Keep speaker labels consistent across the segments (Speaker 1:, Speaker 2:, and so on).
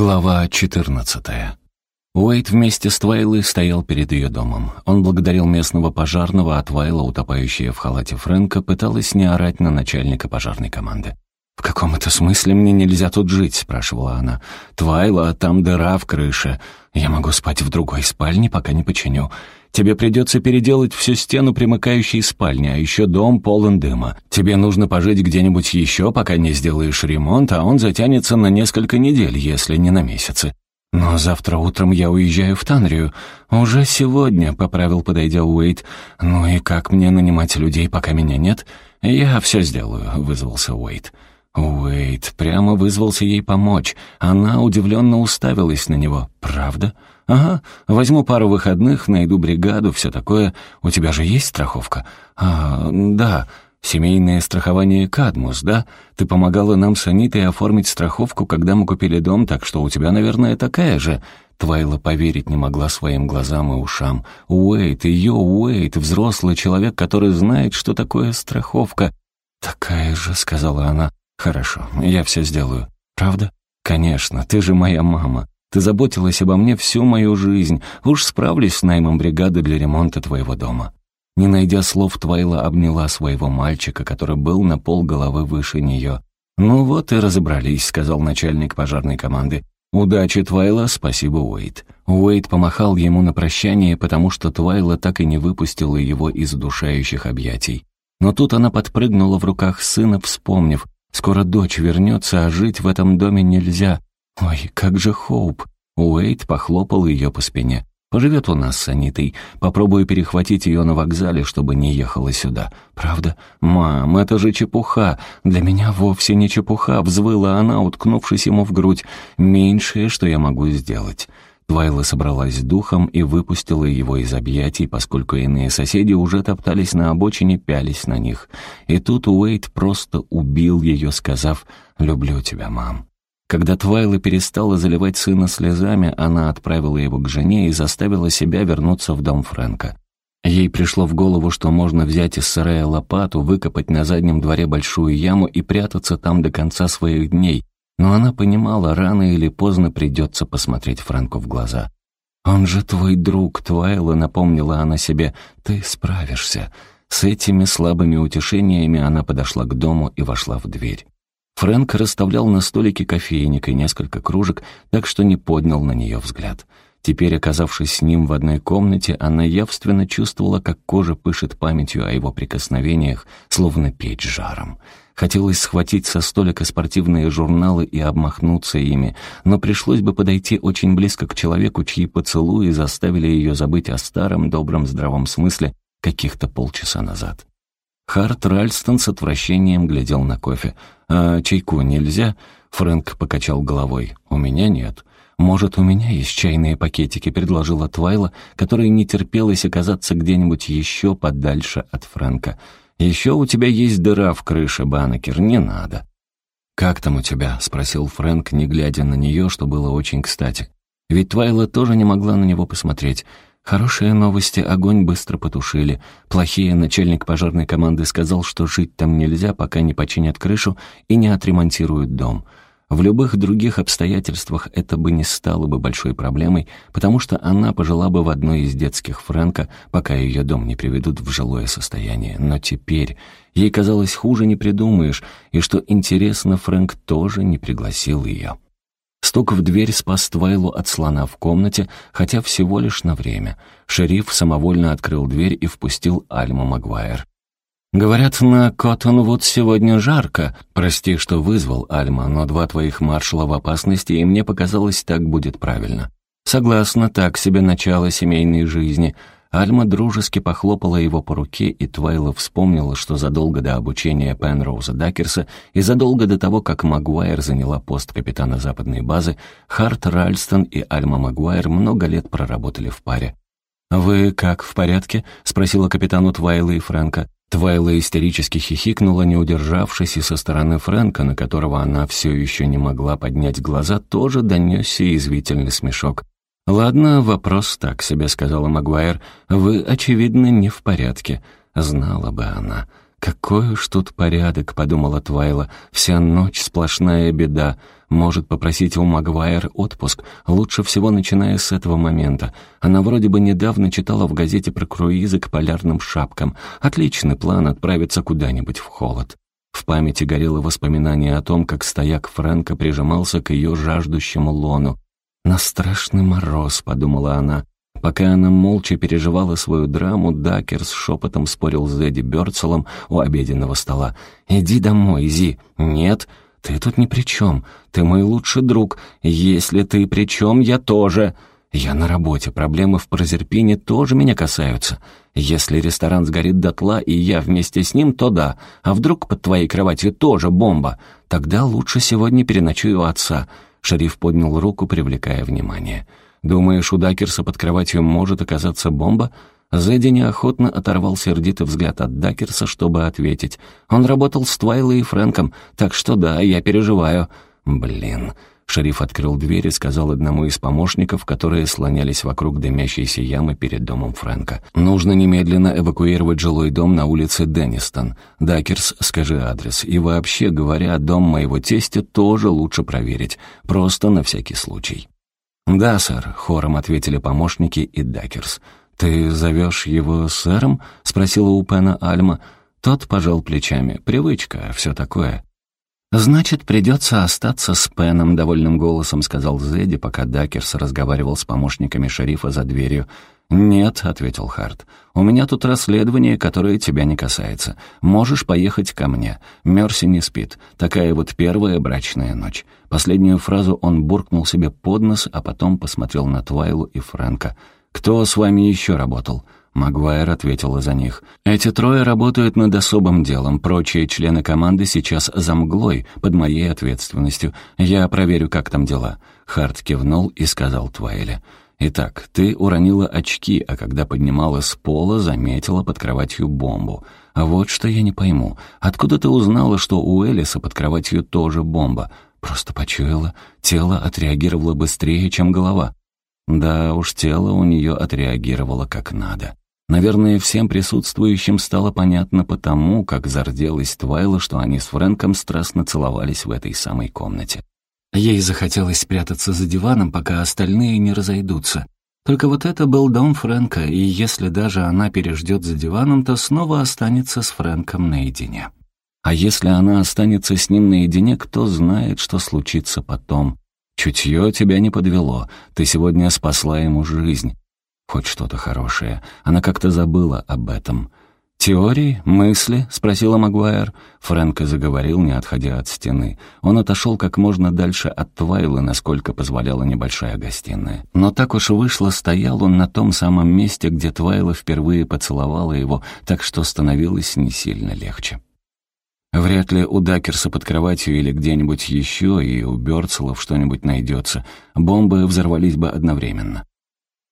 Speaker 1: Глава 14. Уэйт вместе с Твайлой стоял перед ее домом. Он благодарил местного пожарного, а Твайла, утопающая в халате Фрэнка, пыталась не орать на начальника пожарной команды. «В каком это смысле мне нельзя тут жить?» — спрашивала она. «Твайла, там дыра в крыше. Я могу спать в другой спальне, пока не починю. Тебе придется переделать всю стену примыкающей спальни, а еще дом полон дыма. Тебе нужно пожить где-нибудь еще, пока не сделаешь ремонт, а он затянется на несколько недель, если не на месяцы. Но завтра утром я уезжаю в Танрию. Уже сегодня, — поправил, подойдя Уэйт. Ну и как мне нанимать людей, пока меня нет? Я все сделаю, — вызвался Уэйт. Уэйт прямо вызвался ей помочь. Она удивленно уставилась на него. «Правда?» «Ага, возьму пару выходных, найду бригаду, все такое. У тебя же есть страховка?» «А, да, семейное страхование «Кадмус», да? Ты помогала нам с Анитой оформить страховку, когда мы купили дом, так что у тебя, наверное, такая же». Твайла поверить не могла своим глазам и ушам. Уэйт, ее Уэйт, взрослый человек, который знает, что такое страховка. «Такая же», — сказала она. «Хорошо, я все сделаю. Правда?» «Конечно, ты же моя мама. Ты заботилась обо мне всю мою жизнь. Уж справлюсь с наймом бригады для ремонта твоего дома». Не найдя слов, Твайла обняла своего мальчика, который был на пол головы выше нее. «Ну вот и разобрались», — сказал начальник пожарной команды. «Удачи, Твайла, спасибо, Уэйт». Уэйт помахал ему на прощание, потому что Твайла так и не выпустила его из удушающих объятий. Но тут она подпрыгнула в руках сына, вспомнив, скоро дочь вернется, а жить в этом доме нельзя, «Ой, как же Хоуп!» Уэйт похлопал ее по спине. «Поживет у нас с Анитой. Попробую перехватить ее на вокзале, чтобы не ехала сюда. Правда? Мам, это же чепуха. Для меня вовсе не чепуха», — взвыла она, уткнувшись ему в грудь. «Меньшее, что я могу сделать». Твайла собралась с духом и выпустила его из объятий, поскольку иные соседи уже топтались на обочине, пялись на них. И тут Уэйт просто убил ее, сказав «Люблю тебя, мам». Когда Твайла перестала заливать сына слезами, она отправила его к жене и заставила себя вернуться в дом Фрэнка. Ей пришло в голову, что можно взять из сарая лопату, выкопать на заднем дворе большую яму и прятаться там до конца своих дней, но она понимала, рано или поздно придется посмотреть Фрэнку в глаза. «Он же твой друг, Твайла», — напомнила она себе, — «ты справишься». С этими слабыми утешениями она подошла к дому и вошла в дверь. Фрэнк расставлял на столике кофейник и несколько кружек, так что не поднял на нее взгляд. Теперь, оказавшись с ним в одной комнате, она явственно чувствовала, как кожа пышет памятью о его прикосновениях, словно печь жаром. Хотелось схватить со столика спортивные журналы и обмахнуться ими, но пришлось бы подойти очень близко к человеку, чьи поцелуи заставили ее забыть о старом, добром, здравом смысле каких-то полчаса назад. Харт Ральстон с отвращением глядел на кофе — «А чайку нельзя?» Фрэнк покачал головой. «У меня нет». «Может, у меня есть чайные пакетики», — предложила Твайла, которая не терпелась оказаться где-нибудь еще подальше от Фрэнка. «Еще у тебя есть дыра в крыше, Банекер, не надо». «Как там у тебя?» — спросил Фрэнк, не глядя на нее, что было очень кстати. Ведь Твайла тоже не могла на него посмотреть. Хорошие новости, огонь быстро потушили. Плохие, начальник пожарной команды сказал, что жить там нельзя, пока не починят крышу и не отремонтируют дом. В любых других обстоятельствах это бы не стало бы большой проблемой, потому что она пожила бы в одной из детских Фрэнка, пока ее дом не приведут в жилое состояние. Но теперь ей казалось хуже не придумаешь, и что интересно, Фрэнк тоже не пригласил ее. Стук в дверь спас Твайлу от слона в комнате, хотя всего лишь на время. Шериф самовольно открыл дверь и впустил Альму Магуайр. «Говорят, на Коттонвуд сегодня жарко. Прости, что вызвал, Альма, но два твоих маршала в опасности, и мне показалось, так будет правильно. Согласна, так себе начало семейной жизни. Альма дружески похлопала его по руке, и Твайла вспомнила, что задолго до обучения Пенроуза Дакерса и задолго до того, как Магуайр заняла пост капитана западной базы, Харт Ральстон и Альма Магуайр много лет проработали в паре. «Вы как, в порядке?» — спросила капитану Твайла и Фрэнка. Твайла истерически хихикнула, не удержавшись, и со стороны Фрэнка, на которого она все еще не могла поднять глаза, тоже донесся извительный смешок. «Ладно, вопрос так себе», — сказала Магуайр. «Вы, очевидно, не в порядке». Знала бы она. «Какой уж тут порядок», — подумала Твайла. «Вся ночь сплошная беда. Может попросить у Магуайр отпуск, лучше всего начиная с этого момента. Она вроде бы недавно читала в газете про круизы к полярным шапкам. Отличный план отправиться куда-нибудь в холод». В памяти горело воспоминание о том, как стояк Фрэнка прижимался к ее жаждущему лону. «На страшный мороз», — подумала она, Пока она молча переживала свою драму, Дакер с шепотом спорил с Эдди Бёрцелом у обеденного стола. «Иди домой, Зи». «Нет, ты тут ни при чем. Ты мой лучший друг. Если ты при чем, я тоже». «Я на работе. Проблемы в Прозерпине тоже меня касаются. Если ресторан сгорит дотла, и я вместе с ним, то да. А вдруг под твоей кроватью тоже бомба? Тогда лучше сегодня переночую у отца». Шериф поднял руку, привлекая внимание. Думаешь, у Дакерса под кроватью может оказаться бомба?» Зэдди неохотно оторвал сердитый взгляд от Дакерса, чтобы ответить. «Он работал с Твайлой и Фрэнком, так что да, я переживаю». «Блин». Шериф открыл дверь и сказал одному из помощников, которые слонялись вокруг дымящейся ямы перед домом Фрэнка. «Нужно немедленно эвакуировать жилой дом на улице Деннистон. Дакерс, скажи адрес. И вообще, говоря, дом моего тестя тоже лучше проверить. Просто на всякий случай». «Да, сэр», — хором ответили помощники и Дакерс. «Ты зовешь его сэром?» — спросила у Пена Альма. Тот пожал плечами. «Привычка, все такое». «Значит, придется остаться с Пеном», — довольным голосом сказал Зедди, пока Дакерс разговаривал с помощниками шерифа за дверью. «Нет», — ответил Харт, — «у меня тут расследование, которое тебя не касается. Можешь поехать ко мне. Мерси не спит. Такая вот первая брачная ночь». Последнюю фразу он буркнул себе под нос, а потом посмотрел на Твайлу и Фрэнка. «Кто с вами еще работал?» Магуайр ответила за них. «Эти трое работают над особым делом. Прочие члены команды сейчас за мглой, под моей ответственностью. Я проверю, как там дела». Харт кивнул и сказал Твайле. «Итак, ты уронила очки, а когда поднималась с пола, заметила под кроватью бомбу. А вот что я не пойму. Откуда ты узнала, что у Элиса под кроватью тоже бомба? Просто почуяла. Тело отреагировало быстрее, чем голова». Да уж, тело у нее отреагировало как надо. Наверное, всем присутствующим стало понятно потому, как зарделась Твайла, что они с Фрэнком страстно целовались в этой самой комнате. Ей захотелось спрятаться за диваном, пока остальные не разойдутся. Только вот это был дом Фрэнка, и если даже она переждет за диваном, то снова останется с Фрэнком наедине. А если она останется с ним наедине, кто знает, что случится потом. Чутье тебя не подвело, ты сегодня спасла ему жизнь. Хоть что-то хорошее. Она как-то забыла об этом. «Теории? Мысли?» — спросила Магуайр. Фрэнко заговорил, не отходя от стены. Он отошел как можно дальше от Твайлы, насколько позволяла небольшая гостиная. Но так уж вышло, стоял он на том самом месте, где Твайла впервые поцеловала его, так что становилось не сильно легче. Вряд ли у Дакерса под кроватью или где-нибудь еще и у Бёрцелов что-нибудь найдется. Бомбы взорвались бы одновременно.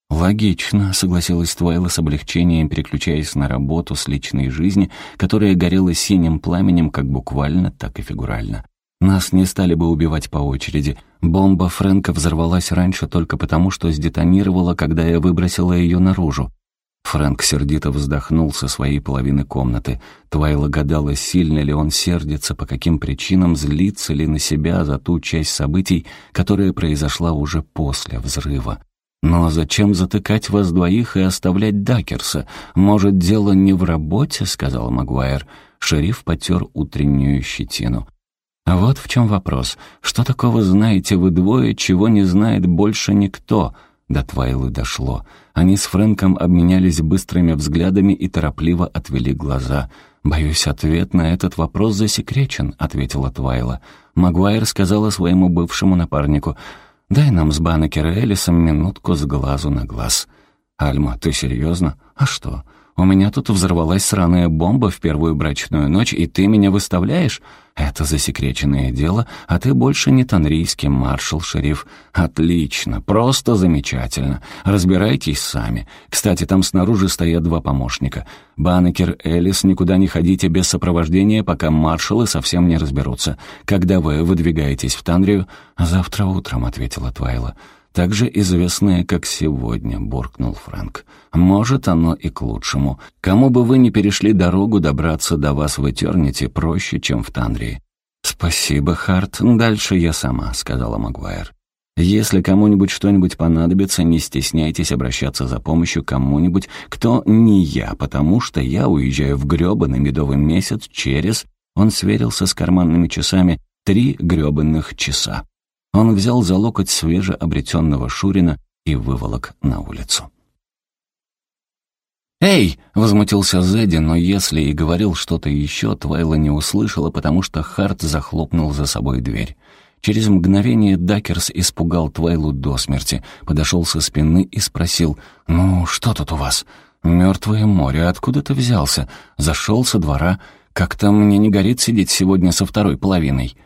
Speaker 1: «Логично», — согласилась Твайла с облегчением, переключаясь на работу с личной жизни, которая горела синим пламенем как буквально, так и фигурально. «Нас не стали бы убивать по очереди. Бомба Фрэнка взорвалась раньше только потому, что сдетонировала, когда я выбросила ее наружу. Фрэнк сердито вздохнул со своей половины комнаты. Твайла гадала, сильно ли он сердится, по каким причинам злится ли на себя за ту часть событий, которая произошла уже после взрыва. «Но зачем затыкать вас двоих и оставлять Дакерса? Может, дело не в работе?» — сказал Магуайр. Шериф потер утреннюю щетину. «А вот в чем вопрос. Что такого знаете вы двое, чего не знает больше никто?» До Твайлы дошло. Они с Фрэнком обменялись быстрыми взглядами и торопливо отвели глаза. «Боюсь, ответ на этот вопрос засекречен», — ответила Твайла. Магуайр сказала своему бывшему напарнику — Дай нам с Банекер и Элисом минутку с глазу на глаз. Альма, ты серьезно? А что? У меня тут взорвалась сраная бомба в первую брачную ночь, и ты меня выставляешь? Это засекреченное дело, а ты больше не танрийский маршал-шериф. Отлично, просто замечательно. Разбирайтесь сами. Кстати, там снаружи стоят два помощника. Банекер, Элис, никуда не ходите без сопровождения, пока маршалы совсем не разберутся. Когда вы выдвигаетесь в Танрию? Завтра утром, ответила Твайла. Также известное, как сегодня», — буркнул Фрэнк. «Может, оно и к лучшему. Кому бы вы ни перешли дорогу, добраться до вас в Этернити проще, чем в Тандрии». «Спасибо, Харт. Дальше я сама», — сказала Магуайр. «Если кому-нибудь что-нибудь понадобится, не стесняйтесь обращаться за помощью кому-нибудь, кто не я, потому что я уезжаю в грёбаный медовый месяц через...» Он сверился с карманными часами три грёбаных часа. Он взял за локоть свежеобретенного Шурина и выволок на улицу. «Эй!» — возмутился Зедди, но если и говорил что-то еще, Твайла не услышала, потому что Харт захлопнул за собой дверь. Через мгновение Дакерс испугал Твайлу до смерти, подошел со спины и спросил, «Ну, что тут у вас?» «Мертвое море, откуда ты взялся?» «Зашел со двора. Как-то мне не горит сидеть сегодня со второй половиной».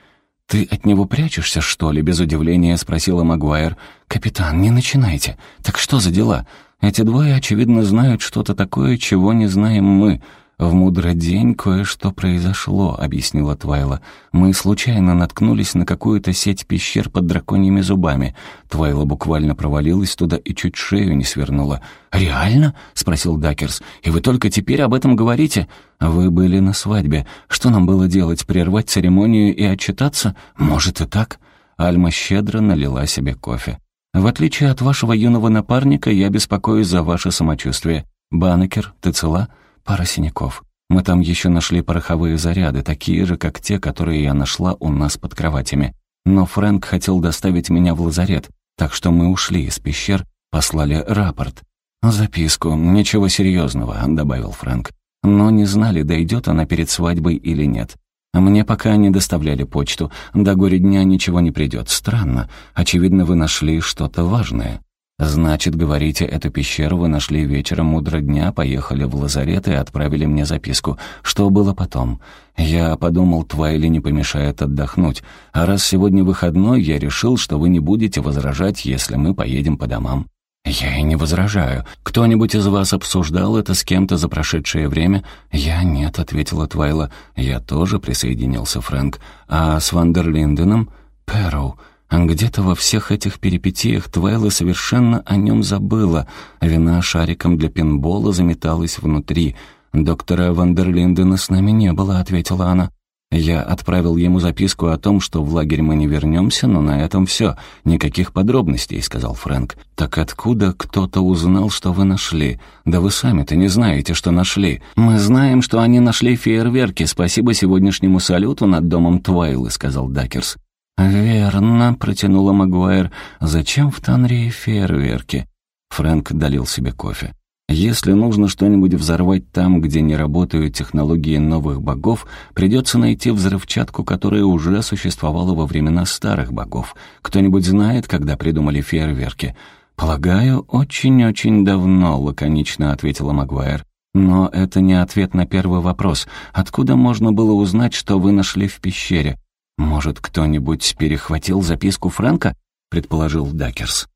Speaker 1: «Ты от него прячешься, что ли?» — без удивления спросила Магуайр. «Капитан, не начинайте. Так что за дела? Эти двое, очевидно, знают что-то такое, чего не знаем мы. «В мудрый день кое-что произошло», — объяснила Твайла. «Мы случайно наткнулись на какую-то сеть пещер под драконьими зубами. Твайла буквально провалилась туда и чуть шею не свернула». «Реально?» — спросил Дакерс. «И вы только теперь об этом говорите?» «Вы были на свадьбе. Что нам было делать, прервать церемонию и отчитаться? Может и так?» Альма щедро налила себе кофе. «В отличие от вашего юного напарника, я беспокоюсь за ваше самочувствие. Банекер, ты цела?» Пара синяков. Мы там еще нашли пороховые заряды, такие же, как те, которые я нашла у нас под кроватями. Но Фрэнк хотел доставить меня в лазарет, так что мы ушли из пещер, послали рапорт. «Записку, ничего серьезного», — добавил Фрэнк. «Но не знали, дойдет она перед свадьбой или нет. Мне пока не доставляли почту. До горя дня ничего не придет. Странно. Очевидно, вы нашли что-то важное». «Значит, говорите, эту пещеру вы нашли вечером мудро дня, поехали в лазарет и отправили мне записку. Что было потом?» «Я подумал, Твайли не помешает отдохнуть. А раз сегодня выходной, я решил, что вы не будете возражать, если мы поедем по домам». «Я и не возражаю. Кто-нибудь из вас обсуждал это с кем-то за прошедшее время?» «Я нет», — ответила Твайла. «Я тоже», — присоединился Фрэнк. «А с Вандерлинденом?» «Пэроу». Где-то во всех этих перипетиях Твайла совершенно о нем забыла. Вина шариком для пинбола заметалась внутри. «Доктора Вандерлиндена с нами не было», — ответила она. Я отправил ему записку о том, что в лагерь мы не вернемся, но на этом все. Никаких подробностей, сказал Фрэнк. Так откуда кто-то узнал, что вы нашли? Да вы сами-то не знаете, что нашли. Мы знаем, что они нашли фейерверки. Спасибо сегодняшнему салюту над домом Твайлы, сказал Дакерс. «Верно», — протянула Магуайр. «Зачем в Танрии фейерверки?» Фрэнк долил себе кофе. «Если нужно что-нибудь взорвать там, где не работают технологии новых богов, придется найти взрывчатку, которая уже существовала во времена старых богов. Кто-нибудь знает, когда придумали фейерверки?» «Полагаю, очень-очень давно», — лаконично ответила Магуайр. «Но это не ответ на первый вопрос. Откуда можно было узнать, что вы нашли в пещере? «Может, кто-нибудь перехватил записку Фрэнка?» — предположил Дакерс.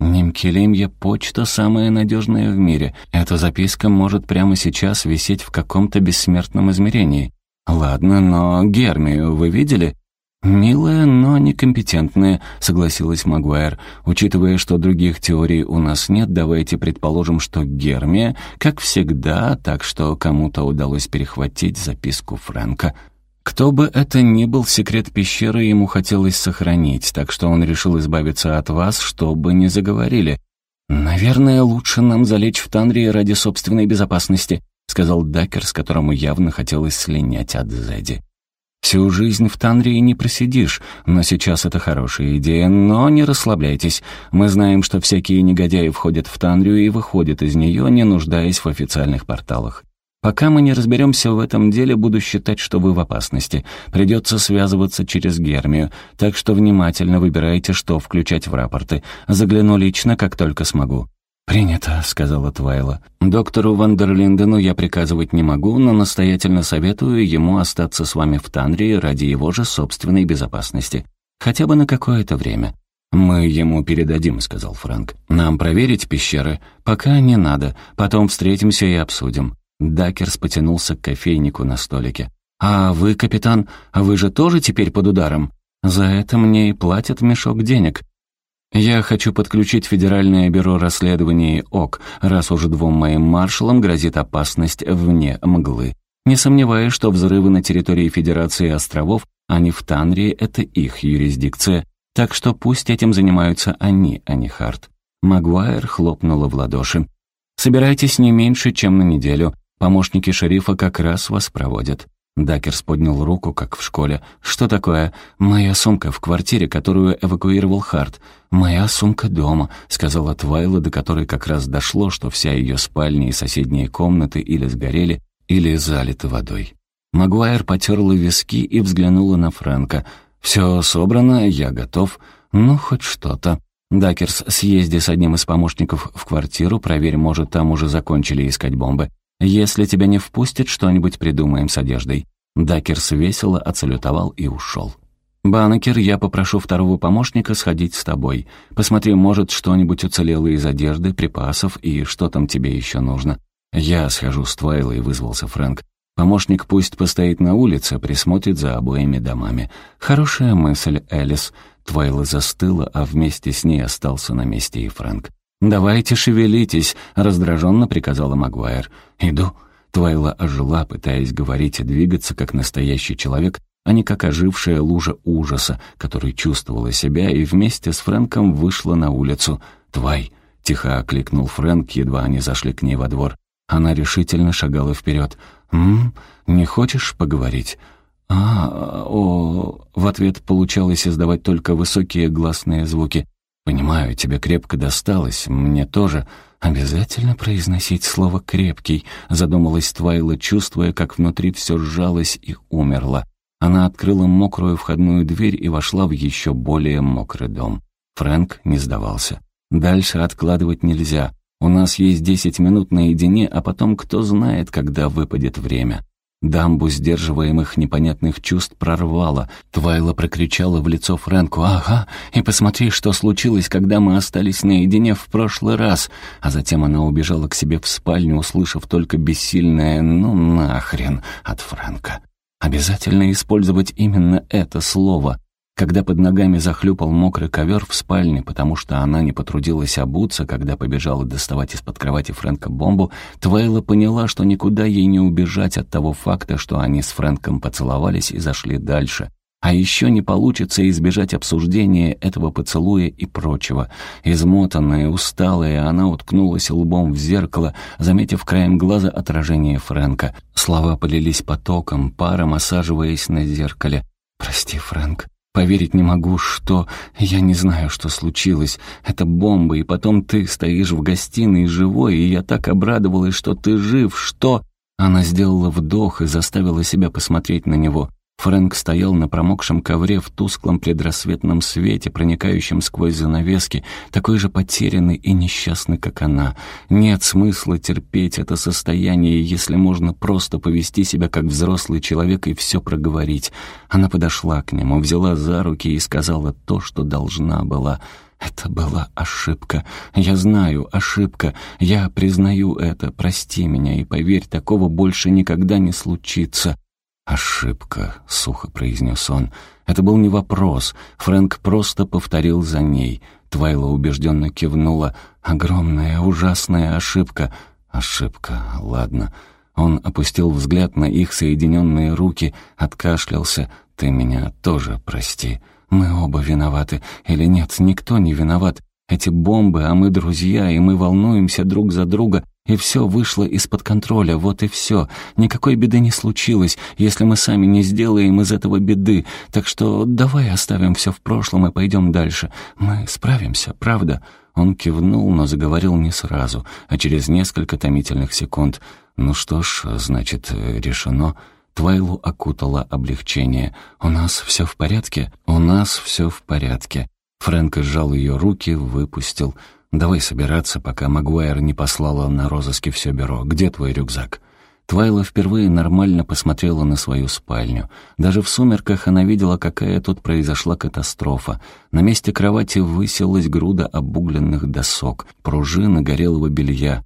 Speaker 1: «Нимкелемья почта самая надежная в мире. Эта записка может прямо сейчас висеть в каком-то бессмертном измерении. Ладно, но Гермию вы видели?» «Милая, но некомпетентная», — согласилась Магуайр. «Учитывая, что других теорий у нас нет, давайте предположим, что Гермия, как всегда, так что кому-то удалось перехватить записку Фрэнка. Кто бы это ни был, секрет пещеры ему хотелось сохранить, так что он решил избавиться от вас, чтобы не заговорили. «Наверное, лучше нам залечь в Танрии ради собственной безопасности», сказал Дакер, с которому явно хотелось слинять от Зеди. «Всю жизнь в Танрии не просидишь, но сейчас это хорошая идея, но не расслабляйтесь. Мы знаем, что всякие негодяи входят в Танрию и выходят из нее, не нуждаясь в официальных порталах. Пока мы не разберемся в этом деле, буду считать, что вы в опасности. Придется связываться через Гермию, так что внимательно выбирайте, что включать в рапорты. Загляну лично, как только смогу». «Принято», — сказала Твайла. «Доктору Вандерлиндену я приказывать не могу, но настоятельно советую ему остаться с вами в Танрии ради его же собственной безопасности. Хотя бы на какое-то время». «Мы ему передадим», — сказал Фрэнк. «Нам проверить пещеры? Пока не надо. Потом встретимся и обсудим. Дакерс потянулся к кофейнику на столике. «А вы, капитан, вы же тоже теперь под ударом? За это мне и платят мешок денег». «Я хочу подключить Федеральное бюро расследований ОК, раз уже двум моим маршалам грозит опасность вне мглы. Не сомневаюсь, что взрывы на территории Федерации островов, а не в Танрии, это их юрисдикция, так что пусть этим занимаются они, а не Харт». Магуайр хлопнула в ладоши. «Собирайтесь не меньше, чем на неделю. Помощники шерифа как раз вас проводят». Дакерс поднял руку, как в школе. «Что такое?» «Моя сумка в квартире, которую эвакуировал Харт. Моя сумка дома», — сказала Твайла, до которой как раз дошло, что вся ее спальня и соседние комнаты или сгорели, или залиты водой. Магуайр потерла виски и взглянула на Фрэнка. «Все собрано, я готов. Ну, хоть что-то». «Дакерс, съезди с одним из помощников в квартиру, проверь, может, там уже закончили искать бомбы. Если тебя не впустят, что-нибудь придумаем с одеждой». Дакерс весело отсалютовал и ушел. «Банекер, я попрошу второго помощника сходить с тобой. Посмотри, может, что-нибудь уцелело из одежды, припасов и что там тебе еще нужно». «Я схожу с Твайлой», — вызвался Фрэнк. «Помощник пусть постоит на улице, присмотрит за обоими домами». «Хорошая мысль, Элис». Твайла застыла, а вместе с ней остался на месте и Фрэнк. «Давайте шевелитесь», — раздраженно приказала Магуайр. «Иду». Твайла ожила, пытаясь говорить и двигаться, как настоящий человек, а не как ожившая лужа ужаса, который чувствовала себя и вместе с Фрэнком вышла на улицу. «Твай!» — тихо окликнул Фрэнк, едва они зашли к ней во двор. Она решительно шагала вперед. «М? Не хочешь поговорить?» «А, о...» В ответ получалось издавать только высокие гласные звуки. «Понимаю, тебе крепко досталось, мне тоже. Обязательно произносить слово «крепкий», — задумалась Твайла, чувствуя, как внутри все сжалось и умерло. Она открыла мокрую входную дверь и вошла в еще более мокрый дом. Фрэнк не сдавался. «Дальше откладывать нельзя. У нас есть десять минут наедине, а потом кто знает, когда выпадет время». Дамбу сдерживаемых непонятных чувств прорвало. Твайла прокричала в лицо Фрэнку «Ага, и посмотри, что случилось, когда мы остались наедине в прошлый раз». А затем она убежала к себе в спальню, услышав только бессильное «ну нахрен» от Фрэнка. Обязательно использовать именно это слово. Когда под ногами захлюпал мокрый ковер в спальне, потому что она не потрудилась обуться, когда побежала доставать из-под кровати Фрэнка бомбу, Твейла поняла, что никуда ей не убежать от того факта, что они с Фрэнком поцеловались и зашли дальше. А еще не получится избежать обсуждения этого поцелуя и прочего. Измотанная, усталая, она уткнулась лбом в зеркало, заметив краем глаза отражение Фрэнка. Слова полились потоком, паром осаживаясь на зеркале. «Прости, Фрэнк, Поверить не могу, что... Я не знаю, что случилось. Это бомба, и потом ты стоишь в гостиной живой, и я так обрадовалась, что ты жив, что...» Она сделала вдох и заставила себя посмотреть на него. Фрэнк стоял на промокшем ковре в тусклом предрассветном свете, проникающем сквозь занавески, такой же потерянный и несчастный, как она. Нет смысла терпеть это состояние, если можно просто повести себя как взрослый человек и все проговорить. Она подошла к нему, взяла за руки и сказала то, что должна была. Это была ошибка. Я знаю, ошибка. Я признаю это. Прости меня и поверь, такого больше никогда не случится. «Ошибка», — сухо произнес он. Это был не вопрос. Фрэнк просто повторил за ней. Твайла убежденно кивнула. «Огромная, ужасная ошибка». «Ошибка, ладно». Он опустил взгляд на их соединенные руки, откашлялся. «Ты меня тоже прости. Мы оба виноваты. Или нет, никто не виноват. Эти бомбы, а мы друзья, и мы волнуемся друг за друга, и все вышло из-под контроля, вот и все. Никакой беды не случилось, если мы сами не сделаем из этого беды. Так что давай оставим все в прошлом и пойдем дальше. Мы справимся, правда?» Он кивнул, но заговорил не сразу, а через несколько томительных секунд. «Ну что ж, значит, решено». Твайлу окутало облегчение. «У нас все в порядке?» «У нас все в порядке». Фрэнк сжал ее руки, выпустил. «Давай собираться, пока Магуайр не послала на розыске все бюро. Где твой рюкзак?» Твайла впервые нормально посмотрела на свою спальню. Даже в сумерках она видела, какая тут произошла катастрофа. На месте кровати высилась груда обугленных досок, пружины горелого белья.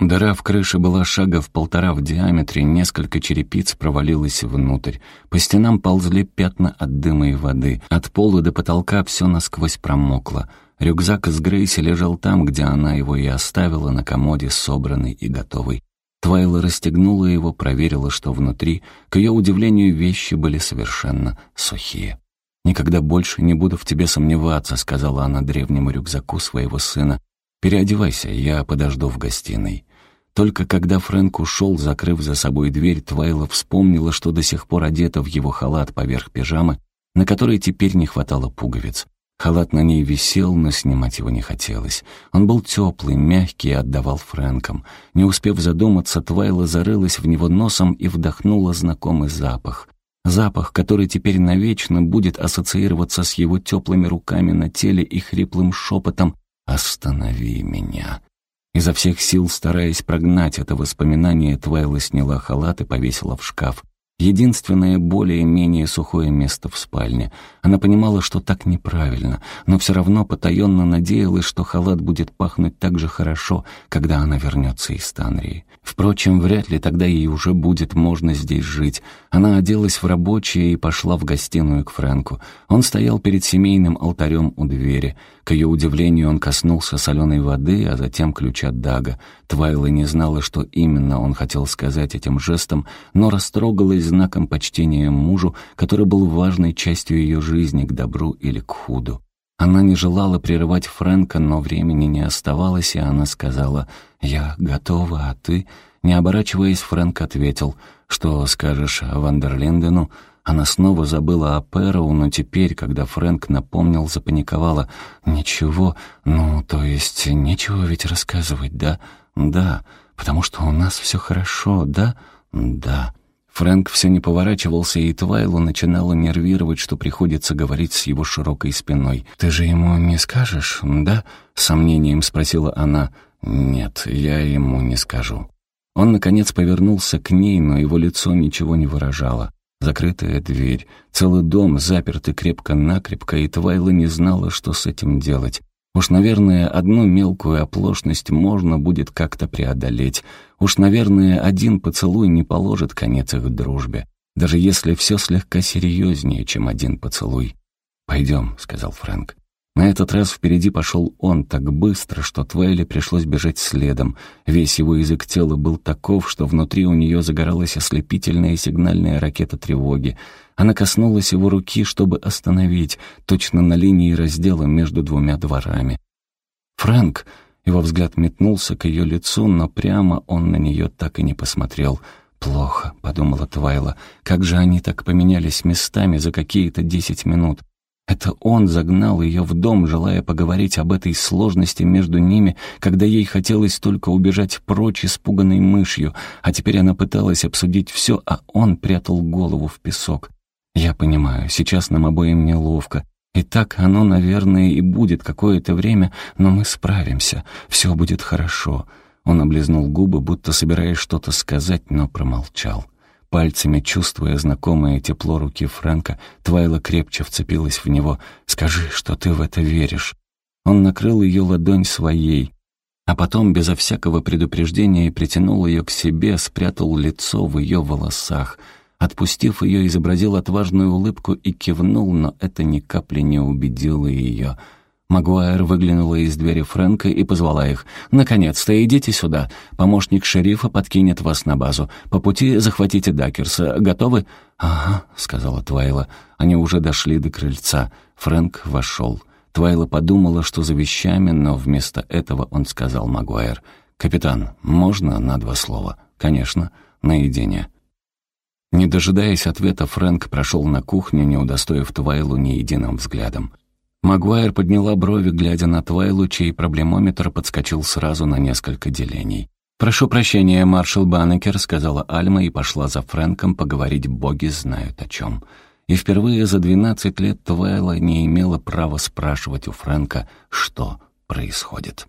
Speaker 1: Дыра в крыше была шага в полтора в диаметре, несколько черепиц провалилось внутрь. По стенам ползли пятна от дыма и воды. От пола до потолка все насквозь промокло. Рюкзак с Грейси лежал там, где она его и оставила, на комоде, собранный и готовый. Твайла расстегнула его, проверила, что внутри. К ее удивлению, вещи были совершенно сухие. «Никогда больше не буду в тебе сомневаться», — сказала она древнему рюкзаку своего сына. «Переодевайся, я подожду в гостиной». Только когда Фрэнк ушел, закрыв за собой дверь, Твайла вспомнила, что до сих пор одета в его халат поверх пижамы, на которой теперь не хватало пуговиц. Халат на ней висел, но снимать его не хотелось. Он был теплый, мягкий и отдавал Фрэнкам. Не успев задуматься, Твайла зарылась в него носом и вдохнула знакомый запах. Запах, который теперь навечно будет ассоциироваться с его теплыми руками на теле и хриплым шепотом «Останови меня». Изо всех сил, стараясь прогнать это воспоминание, Твайла сняла халат и повесила в шкаф. Единственное более-менее сухое место в спальне. Она понимала, что так неправильно, но все равно потаенно надеялась, что халат будет пахнуть так же хорошо, когда она вернется из Танрии. Впрочем, вряд ли тогда ей уже будет можно здесь жить. Она оделась в рабочее и пошла в гостиную к Фрэнку. Он стоял перед семейным алтарем у двери. К ее удивлению, он коснулся соленой воды, а затем ключа Дага. Твайла не знала, что именно он хотел сказать этим жестом, но растрогалась знаком почтения мужу, который был важной частью ее жизни к добру или к худу. Она не желала прерывать Фрэнка, но времени не оставалось, и она сказала «Я готова, а ты?» Не оборачиваясь, Фрэнк ответил «Что скажешь Вандерлиндену?» Она снова забыла о Пэроу, но теперь, когда Фрэнк напомнил, запаниковала. «Ничего, ну, то есть, нечего ведь рассказывать, да? Да, потому что у нас все хорошо, да? Да». Фрэнк все не поворачивался, и Твайлу начинала нервировать, что приходится говорить с его широкой спиной. «Ты же ему не скажешь, да?» — с сомнением спросила она. «Нет, я ему не скажу». Он, наконец, повернулся к ней, но его лицо ничего не выражало. Закрытая дверь, целый дом запертый крепко-накрепко, и Твайла не знала, что с этим делать. Уж, наверное, одну мелкую оплошность можно будет как-то преодолеть. Уж, наверное, один поцелуй не положит конец их дружбе, даже если все слегка серьезнее, чем один поцелуй. «Пойдем», — сказал Фрэнк. На этот раз впереди пошел он так быстро, что Твайле пришлось бежать следом. Весь его язык тела был таков, что внутри у нее загоралась ослепительная сигнальная ракета тревоги. Она коснулась его руки, чтобы остановить, точно на линии раздела между двумя дворами. «Фрэнк!» Его взгляд метнулся к ее лицу, но прямо он на нее так и не посмотрел. «Плохо», — подумала Твайла, — «как же они так поменялись местами за какие-то десять минут?» Это он загнал ее в дом, желая поговорить об этой сложности между ними, когда ей хотелось только убежать прочь испуганной мышью, а теперь она пыталась обсудить все, а он прятал голову в песок. «Я понимаю, сейчас нам обоим неловко, и так оно, наверное, и будет какое-то время, но мы справимся, все будет хорошо». Он облизнул губы, будто собираясь что-то сказать, но промолчал. Пальцами, чувствуя знакомое тепло руки Фрэнка, Твайла крепче вцепилась в него. «Скажи, что ты в это веришь». Он накрыл ее ладонь своей, а потом, безо всякого предупреждения, притянул ее к себе, спрятал лицо в ее волосах. Отпустив ее, изобразил отважную улыбку и кивнул, но это ни капли не убедило ее — Магуайр выглянула из двери Фрэнка и позвала их. «Наконец-то идите сюда. Помощник шерифа подкинет вас на базу. По пути захватите Дакерса. Готовы?» «Ага», — сказала Твайла. Они уже дошли до крыльца. Фрэнк вошел. Твайла подумала, что за вещами, но вместо этого он сказал Магуайр. «Капитан, можно на два слова?» «Конечно, наедине». Не дожидаясь ответа, Фрэнк прошел на кухню, не удостоив Твайлу ни единым взглядом. Магуайр подняла брови, глядя на Твайлу, чей проблемометр подскочил сразу на несколько делений. «Прошу прощения, маршал Баннекер», — сказала Альма и пошла за Фрэнком поговорить «боги знают о чем». И впервые за двенадцать лет Твайла не имела права спрашивать у Фрэнка, что происходит.